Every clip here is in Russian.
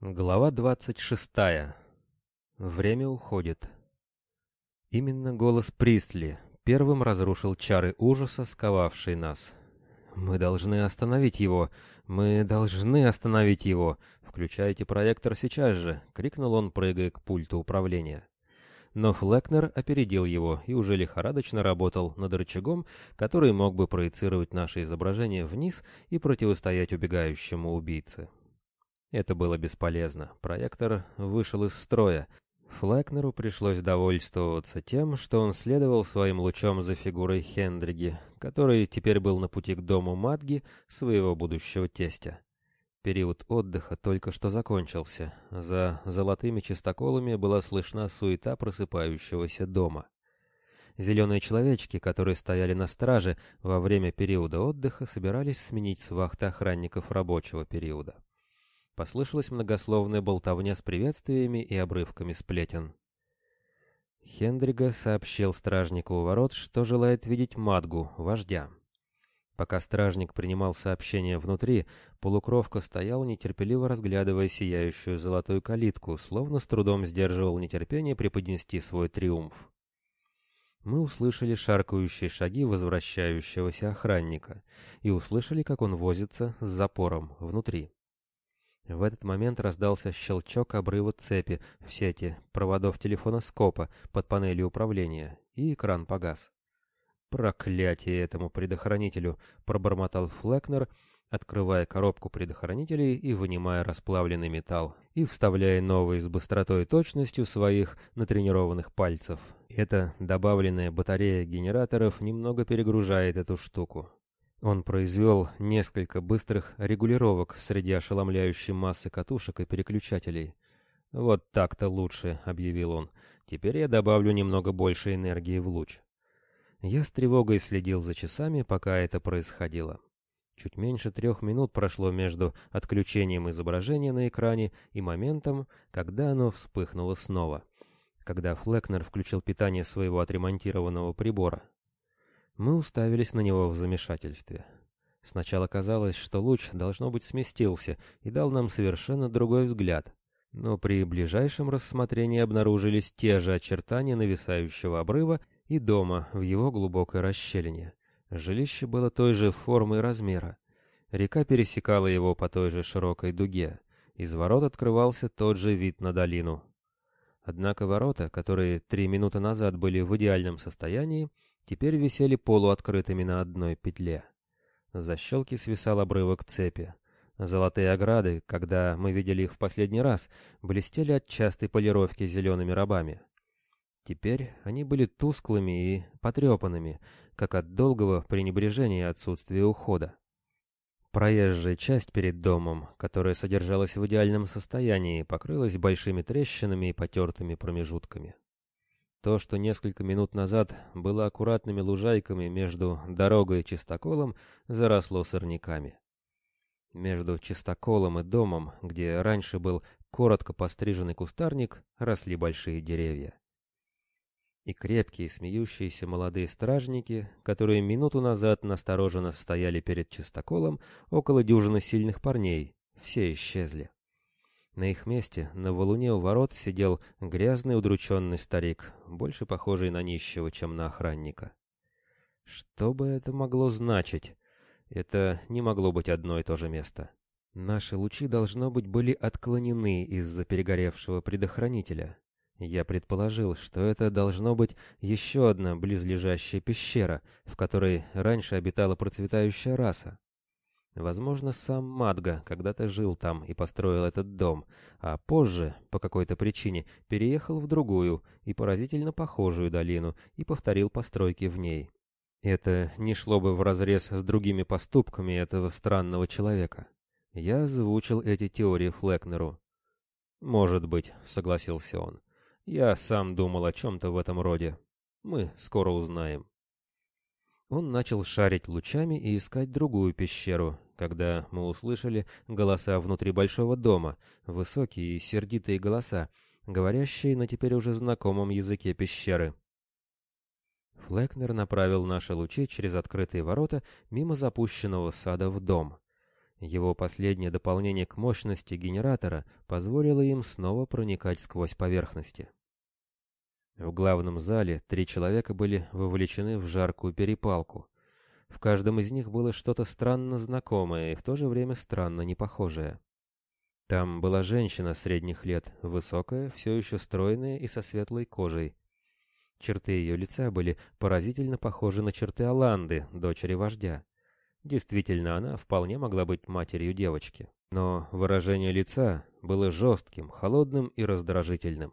Глава 26. Время уходит. Именно голос Присли первым разрушил чары ужаса, сковавшие нас. «Мы должны остановить его! Мы должны остановить его! Включайте проектор сейчас же!» — крикнул он, прыгая к пульту управления. Но Флекнер опередил его и уже лихорадочно работал над рычагом, который мог бы проецировать наше изображение вниз и противостоять убегающему убийце. Это было бесполезно. Проектор вышел из строя. Флекнеру пришлось довольствоваться тем, что он следовал своим лучом за фигурой Хендриги, который теперь был на пути к дому Мадги, своего будущего тестя. Период отдыха только что закончился. За золотыми чистоколами была слышна суета просыпающегося дома. Зеленые человечки, которые стояли на страже во время периода отдыха, собирались сменить с вахты охранников рабочего периода. Послышалась многословная болтовня с приветствиями и обрывками сплетен. Хендрига сообщил стражнику у ворот, что желает видеть Мадгу, вождя. Пока стражник принимал сообщение внутри, полукровка стоял, нетерпеливо разглядывая сияющую золотую калитку, словно с трудом сдерживал нетерпение преподнести свой триумф. Мы услышали шаркающие шаги возвращающегося охранника и услышали, как он возится с запором внутри. В этот момент раздался щелчок обрыва цепи в сети проводов телефона скопа под панелью управления, и экран погас. «Проклятие этому предохранителю!» — пробормотал Флекнер, открывая коробку предохранителей и вынимая расплавленный металл, и вставляя новый с быстротой и точностью своих натренированных пальцев. Эта добавленная батарея генераторов немного перегружает эту штуку. Он произвел несколько быстрых регулировок среди ошеломляющей массы катушек и переключателей. «Вот так-то лучше», — объявил он. «Теперь я добавлю немного больше энергии в луч». Я с тревогой следил за часами, пока это происходило. Чуть меньше трех минут прошло между отключением изображения на экране и моментом, когда оно вспыхнуло снова, когда Флекнер включил питание своего отремонтированного прибора. Мы уставились на него в замешательстве. Сначала казалось, что луч, должно быть, сместился и дал нам совершенно другой взгляд. Но при ближайшем рассмотрении обнаружились те же очертания нависающего обрыва и дома в его глубокой расщелине. Жилище было той же формы и размера. Река пересекала его по той же широкой дуге. Из ворот открывался тот же вид на долину. Однако ворота, которые три минуты назад были в идеальном состоянии, теперь висели полуоткрытыми на одной петле. За щелки свисал обрывок цепи. Золотые ограды, когда мы видели их в последний раз, блестели от частой полировки зелеными рабами. Теперь они были тусклыми и потрепанными, как от долгого пренебрежения и отсутствия ухода. Проезжая часть перед домом, которая содержалась в идеальном состоянии, покрылась большими трещинами и потертыми промежутками. То, что несколько минут назад было аккуратными лужайками между дорогой и чистоколом, заросло сорняками. Между чистоколом и домом, где раньше был коротко постриженный кустарник, росли большие деревья. И крепкие, смеющиеся молодые стражники, которые минуту назад настороженно стояли перед чистоколом, около дюжины сильных парней, все исчезли. На их месте на валуне у ворот сидел грязный удрученный старик, больше похожий на нищего, чем на охранника. Что бы это могло значить? Это не могло быть одно и то же место. Наши лучи, должно быть, были отклонены из-за перегоревшего предохранителя. Я предположил, что это должно быть еще одна близлежащая пещера, в которой раньше обитала процветающая раса. Возможно, сам Мадга когда-то жил там и построил этот дом, а позже, по какой-то причине, переехал в другую и поразительно похожую долину и повторил постройки в ней. Это не шло бы вразрез с другими поступками этого странного человека. Я озвучил эти теории Флекнеру. «Может быть», — согласился он. «Я сам думал о чем-то в этом роде. Мы скоро узнаем». Он начал шарить лучами и искать другую пещеру, когда мы услышали голоса внутри большого дома, высокие и сердитые голоса, говорящие на теперь уже знакомом языке пещеры. Флекнер направил наши лучи через открытые ворота мимо запущенного сада в дом. Его последнее дополнение к мощности генератора позволило им снова проникать сквозь поверхности. В главном зале три человека были вовлечены в жаркую перепалку. В каждом из них было что-то странно знакомое и в то же время странно непохожее. Там была женщина средних лет, высокая, все еще стройная и со светлой кожей. Черты ее лица были поразительно похожи на черты Аланды, дочери вождя. Действительно, она вполне могла быть матерью девочки. Но выражение лица было жестким, холодным и раздражительным.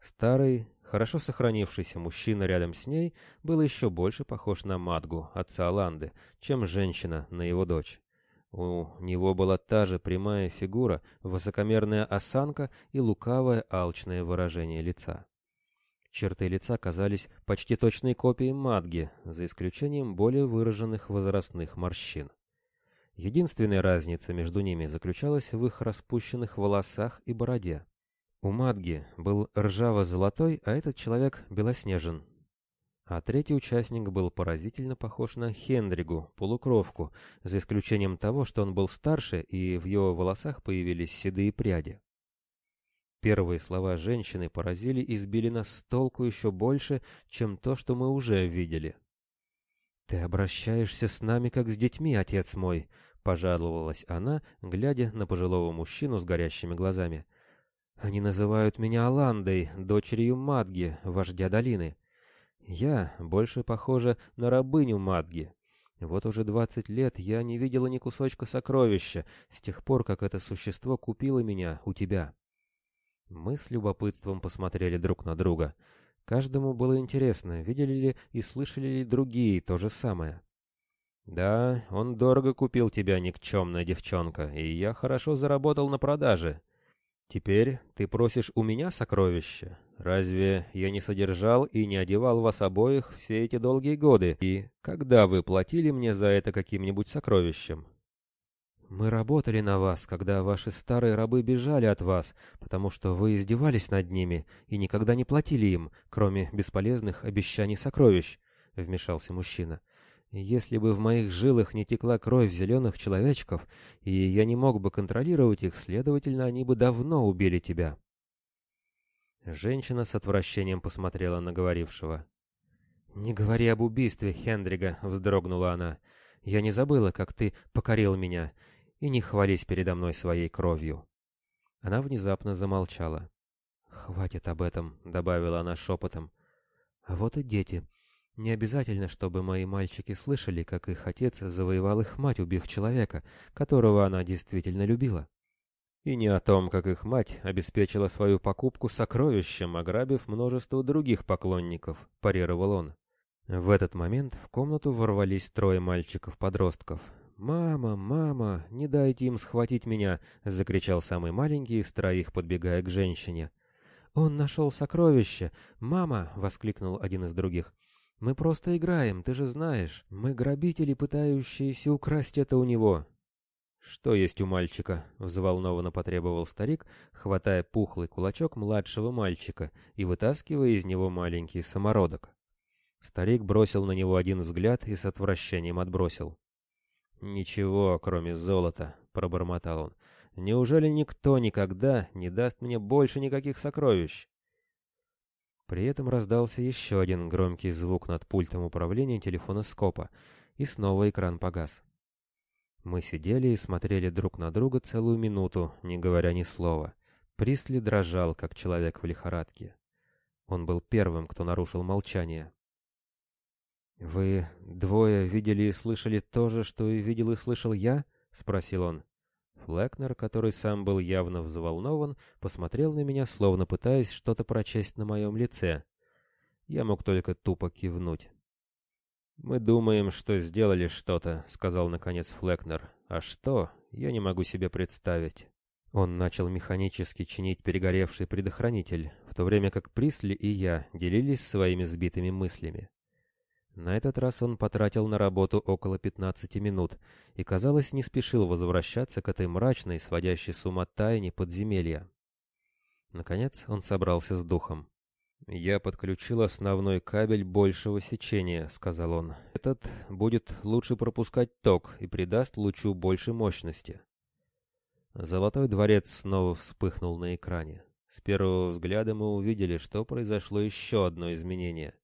Старый, хорошо сохранившийся мужчина рядом с ней был еще больше похож на Мадгу, отца Аланды, чем женщина на его дочь. У него была та же прямая фигура, высокомерная осанка и лукавое алчное выражение лица. Черты лица казались почти точной копией Мадги, за исключением более выраженных возрастных морщин. Единственная разница между ними заключалась в их распущенных волосах и бороде. У Мадги был ржаво-золотой, а этот человек белоснежен, а третий участник был поразительно похож на Хендригу, полукровку, за исключением того, что он был старше, и в его волосах появились седые пряди. Первые слова женщины поразили и сбили нас с толку еще больше, чем то, что мы уже видели. «Ты обращаешься с нами, как с детьми, отец мой», — пожаловалась она, глядя на пожилого мужчину с горящими глазами. «Они называют меня Аландой, дочерью Мадги, вождя долины. Я больше похожа на рабыню Мадги. Вот уже двадцать лет я не видела ни кусочка сокровища, с тех пор, как это существо купило меня у тебя. Мы с любопытством посмотрели друг на друга. Каждому было интересно, видели ли и слышали ли другие то же самое. «Да, он дорого купил тебя, никчемная девчонка, и я хорошо заработал на продаже. Теперь ты просишь у меня сокровища? Разве я не содержал и не одевал вас обоих все эти долгие годы? И когда вы платили мне за это каким-нибудь сокровищем? Мы работали на вас, когда ваши старые рабы бежали от вас, потому что вы издевались над ними и никогда не платили им, кроме бесполезных обещаний сокровищ, — вмешался мужчина. Если бы в моих жилах не текла кровь зеленых человечков, и я не мог бы контролировать их, следовательно, они бы давно убили тебя. Женщина с отвращением посмотрела на говорившего. «Не говори об убийстве, Хендрига», — вздрогнула она. «Я не забыла, как ты покорил меня, и не хвались передо мной своей кровью». Она внезапно замолчала. «Хватит об этом», — добавила она шепотом. «А вот и дети. Не обязательно, чтобы мои мальчики слышали, как их отец завоевал их мать, убив человека, которого она действительно любила. И не о том, как их мать обеспечила свою покупку сокровищем, ограбив множество других поклонников, парировал он. В этот момент в комнату ворвались трое мальчиков-подростков. «Мама, мама, не дайте им схватить меня!» — закричал самый маленький из троих, подбегая к женщине. «Он нашел сокровище! Мама!» — воскликнул один из других. «Мы просто играем, ты же знаешь. Мы грабители, пытающиеся украсть это у него. «Что есть у мальчика?» — взволнованно потребовал старик, хватая пухлый кулачок младшего мальчика и вытаскивая из него маленький самородок. Старик бросил на него один взгляд и с отвращением отбросил. «Ничего, кроме золота», — пробормотал он. «Неужели никто никогда не даст мне больше никаких сокровищ?» При этом раздался еще один громкий звук над пультом управления телефона Скопа, и снова экран погас. Мы сидели и смотрели друг на друга целую минуту, не говоря ни слова. Присли дрожал, как человек в лихорадке. Он был первым, кто нарушил молчание. «Вы двое видели и слышали то же, что и видел и слышал я?» — спросил он. Флекнер, который сам был явно взволнован, посмотрел на меня, словно пытаясь что-то прочесть на моем лице. Я мог только тупо кивнуть. «Мы думаем, что сделали что-то», — сказал наконец Флекнер. «А что, я не могу себе представить». Он начал механически чинить перегоревший предохранитель, в то время как Присли и я делились своими сбитыми мыслями. На этот раз он потратил на работу около 15 минут и, казалось, не спешил возвращаться к этой мрачной, сводящей с ума тайне подземелья. Наконец он собрался с духом. «Я подключил основной кабель большего сечения», — сказал он. «Этот будет лучше пропускать ток и придаст лучу больше мощности». Золотой дворец снова вспыхнул на экране. С первого взгляда мы увидели, что произошло еще одно изменение.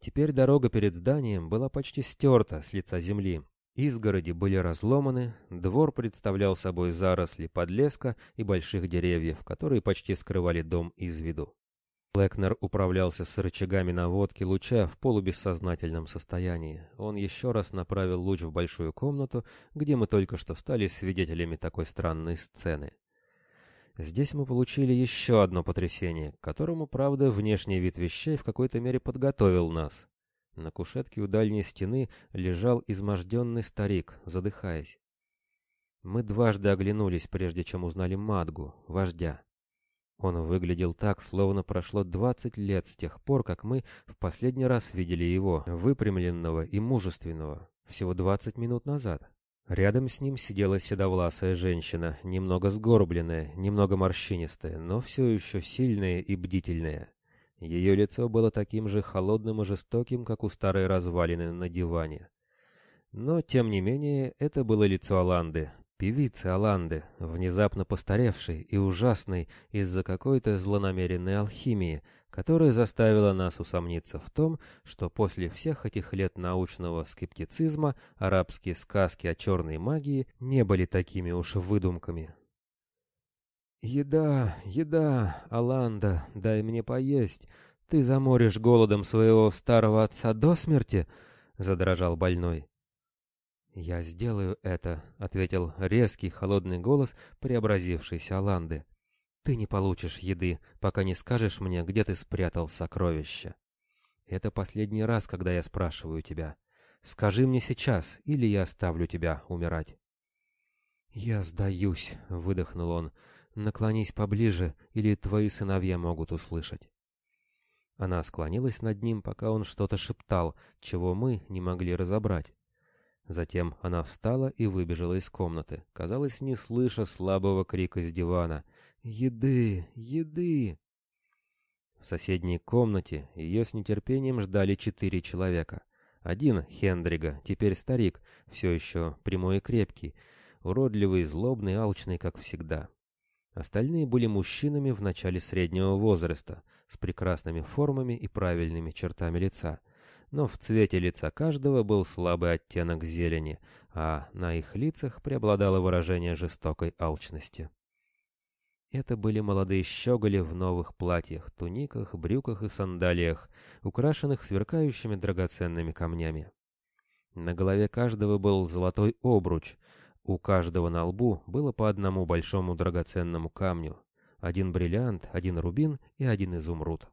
Теперь дорога перед зданием была почти стерта с лица земли. Изгороди были разломаны, двор представлял собой заросли подлеска и больших деревьев, которые почти скрывали дом из виду. Лекнер управлялся с рычагами наводки луча в полубессознательном состоянии. Он еще раз направил луч в большую комнату, где мы только что стали свидетелями такой странной сцены. Здесь мы получили еще одно потрясение, которому, правда, внешний вид вещей в какой-то мере подготовил нас. На кушетке у дальней стены лежал изможденный старик, задыхаясь. Мы дважды оглянулись, прежде чем узнали Мадгу, вождя. Он выглядел так, словно прошло двадцать лет с тех пор, как мы в последний раз видели его, выпрямленного и мужественного, всего двадцать минут назад. Рядом с ним сидела седовласая женщина, немного сгорбленная, немного морщинистая, но все еще сильная и бдительная. Ее лицо было таким же холодным и жестоким, как у старой развалины на диване. Но, тем не менее, это было лицо Аланды, Певицы Аланды, внезапно постаревшей и ужасной из-за какой-то злонамеренной алхимии, которая заставила нас усомниться в том, что после всех этих лет научного скептицизма арабские сказки о черной магии не были такими уж выдумками. «Еда, еда, Аланда, дай мне поесть. Ты заморишь голодом своего старого отца до смерти?» — задрожал больной. «Я сделаю это», — ответил резкий холодный голос преобразившейся Аланды. «Ты не получишь еды, пока не скажешь мне, где ты спрятал сокровища. Это последний раз, когда я спрашиваю тебя. Скажи мне сейчас, или я оставлю тебя умирать». «Я сдаюсь», — выдохнул он. «Наклонись поближе, или твои сыновья могут услышать». Она склонилась над ним, пока он что-то шептал, чего мы не могли разобрать. Затем она встала и выбежала из комнаты, казалось, не слыша слабого крика с дивана. «Еды! Еды!» В соседней комнате ее с нетерпением ждали четыре человека. Один — Хендрига, теперь старик, все еще прямой и крепкий, уродливый, злобный, алчный, как всегда. Остальные были мужчинами в начале среднего возраста, с прекрасными формами и правильными чертами лица — но в цвете лица каждого был слабый оттенок зелени, а на их лицах преобладало выражение жестокой алчности. Это были молодые щеголи в новых платьях, туниках, брюках и сандалиях, украшенных сверкающими драгоценными камнями. На голове каждого был золотой обруч, у каждого на лбу было по одному большому драгоценному камню, один бриллиант, один рубин и один изумруд.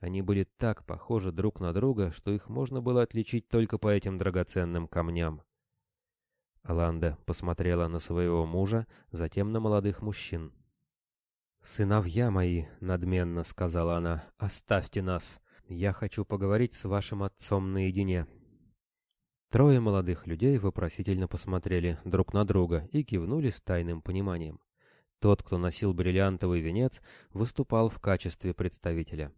Они были так похожи друг на друга, что их можно было отличить только по этим драгоценным камням. Аланда посмотрела на своего мужа, затем на молодых мужчин. «Сыновья мои», — надменно сказала она, — «оставьте нас. Я хочу поговорить с вашим отцом наедине». Трое молодых людей вопросительно посмотрели друг на друга и кивнули с тайным пониманием. Тот, кто носил бриллиантовый венец, выступал в качестве представителя.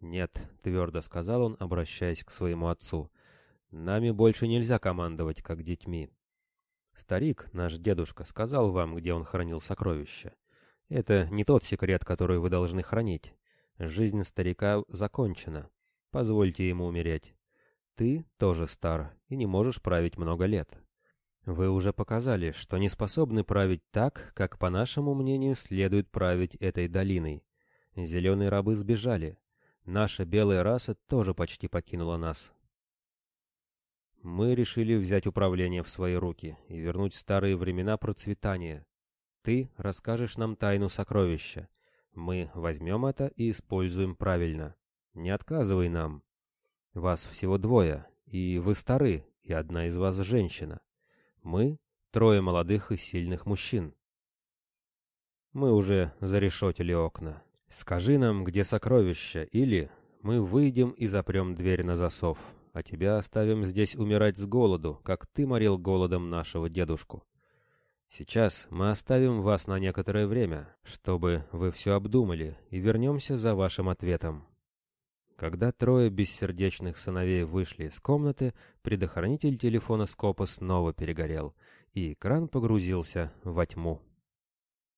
«Нет», — твердо сказал он, обращаясь к своему отцу, — «нами больше нельзя командовать, как детьми. Старик, наш дедушка, сказал вам, где он хранил сокровища. Это не тот секрет, который вы должны хранить. Жизнь старика закончена. Позвольте ему умереть. Ты тоже стар и не можешь править много лет. Вы уже показали, что не способны править так, как, по нашему мнению, следует править этой долиной. Зеленые рабы сбежали. Наша белая раса тоже почти покинула нас. Мы решили взять управление в свои руки и вернуть старые времена процветания. Ты расскажешь нам тайну сокровища. Мы возьмем это и используем правильно. Не отказывай нам. Вас всего двое, и вы стары, и одна из вас женщина. Мы — трое молодых и сильных мужчин. Мы уже зарешетили окна. «Скажи нам, где сокровища, или мы выйдем и запрем дверь на засов, а тебя оставим здесь умирать с голоду, как ты морил голодом нашего дедушку. Сейчас мы оставим вас на некоторое время, чтобы вы все обдумали, и вернемся за вашим ответом». Когда трое бессердечных сыновей вышли из комнаты, предохранитель телефона Скопа снова перегорел, и экран погрузился во тьму.